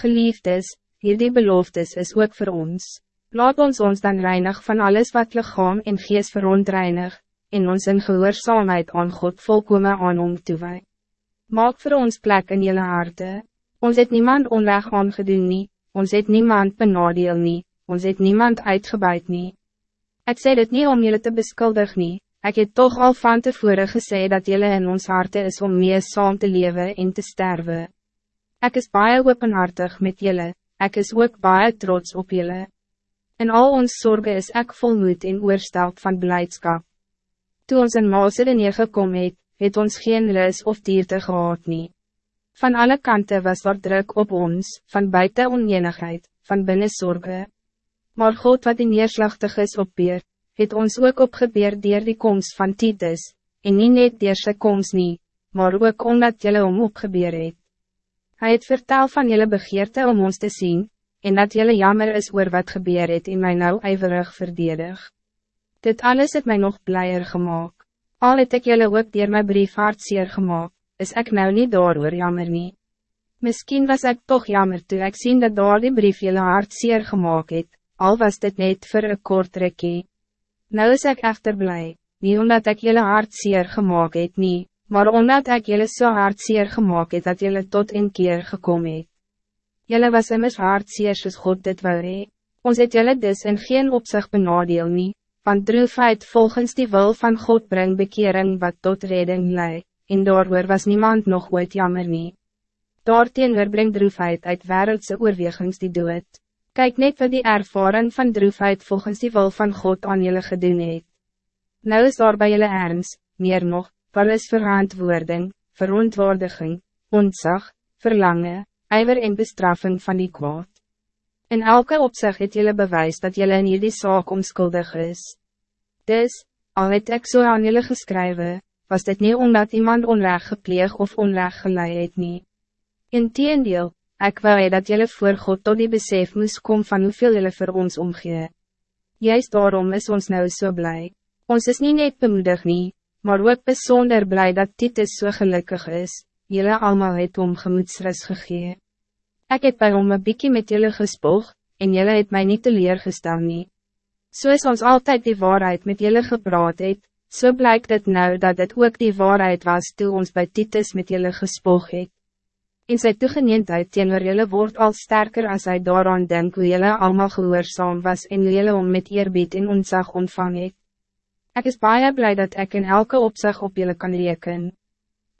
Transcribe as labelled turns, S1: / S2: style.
S1: Geliefdes, hierdie beloftes is ook voor ons. Laat ons ons dan reinig van alles wat lichaam en geest verontreinig, en ons in gehoorzaamheid aan God volkome aan om toewij. Maak voor ons plek in jullie harte. Ons het niemand onrecht aangedoen nie, ons het niemand benadeel nie, ons het niemand uitgebuit nie. Ik zei dit niet om jullie te beschuldigen, nie, ik heb toch al van tevoren gezegd dat jullie in ons harte is om meer saam te leven en te sterven. Ik is baie openhartig met jullie, ik is ook baie trots op jullie. In al ons zorgen is ik volmoed in oorsteld van blijdschap. Toen ons in Macedonië gekom het, het ons geen lus of dierte gehad nie. Van alle kanten was er druk op ons, van buiten onenigheid, van binnen zorgen. Maar God wat die neerslachtig is opbeer, het ons ook opgebeer dier die komst van Titus, en nie net dier sy komst nie, maar ook omdat jylle om opgebeer het. Hy het vertel van jylle begeerte om ons te zien, en dat jylle jammer is oor wat gebeur het en my nou ijverig verdedig. Dit alles het mij nog blijer gemaakt. Al het ek jylle ook dier my brief hartseer gemaakt, is ik nou niet door oor jammer nie. Misschien was ik toch jammer toe ik zien dat door die brief jylle hartseer gemaakt het, al was dit net voor een kort rekkie. Nou is ik echter blij, niet omdat ik jullie hart zeer gemaakt het nie, maar omdat ik jullie zo so hard zeer gemaakt het dat jullie tot een keer gekomen het. Jullie was immers hart zeer soos God dit wil hee. Ons het jullie dus in geen opzicht benadeel nie, want droefheid volgens die wil van God brengt bekering wat tot redding lei, en daardoor was niemand nog ooit jammer nie. Daarteenwer brengt droefheid uit wereldse oorwegings die dood. Kijk net wat die ervaring van droefheid volgens die wil van God aan jullie gedoen het. Nou is daar bij jullie ernst, meer nog, waar is verantwoording, verontwaardiging, ontzag, verlangen, ijver en bestraffing van die kwaad. In elke opzicht het jullie bewijs dat jullie in jullie zaak onschuldig is. Dus, al het ek so aan jullie geschreven, was dit niet omdat iemand onrecht gepleeg of onrecht geleid het nie. In teendeel, Ik wil dat jullie voor God tot die besef moest komen van hoeveel jullie voor ons omgee. Juist daarom is ons nou zo so blij. Ons is niet net bemoedig nie, maar ook bijzonder blij dat Titus zo so gelukkig is. Jullie allemaal het om gemoedsrust gegee. Ik heb bij hom een bykie met jullie gespoog, en jullie het mij niet teleurgestaan nie. Zo is ons altijd die waarheid met jullie gepraat het, so blijkt het nou dat het ook die waarheid was toen ons bij Titus met jullie gespoog het en sy toegeneendheid teenoor julle word al sterker als hij daaraan denk hoe julle allemaal gehoorzaam was en hoe julle om met eerbied en ontzag ontvang het. Ek is baie blij dat ik in elke opzicht op julle kan rekenen.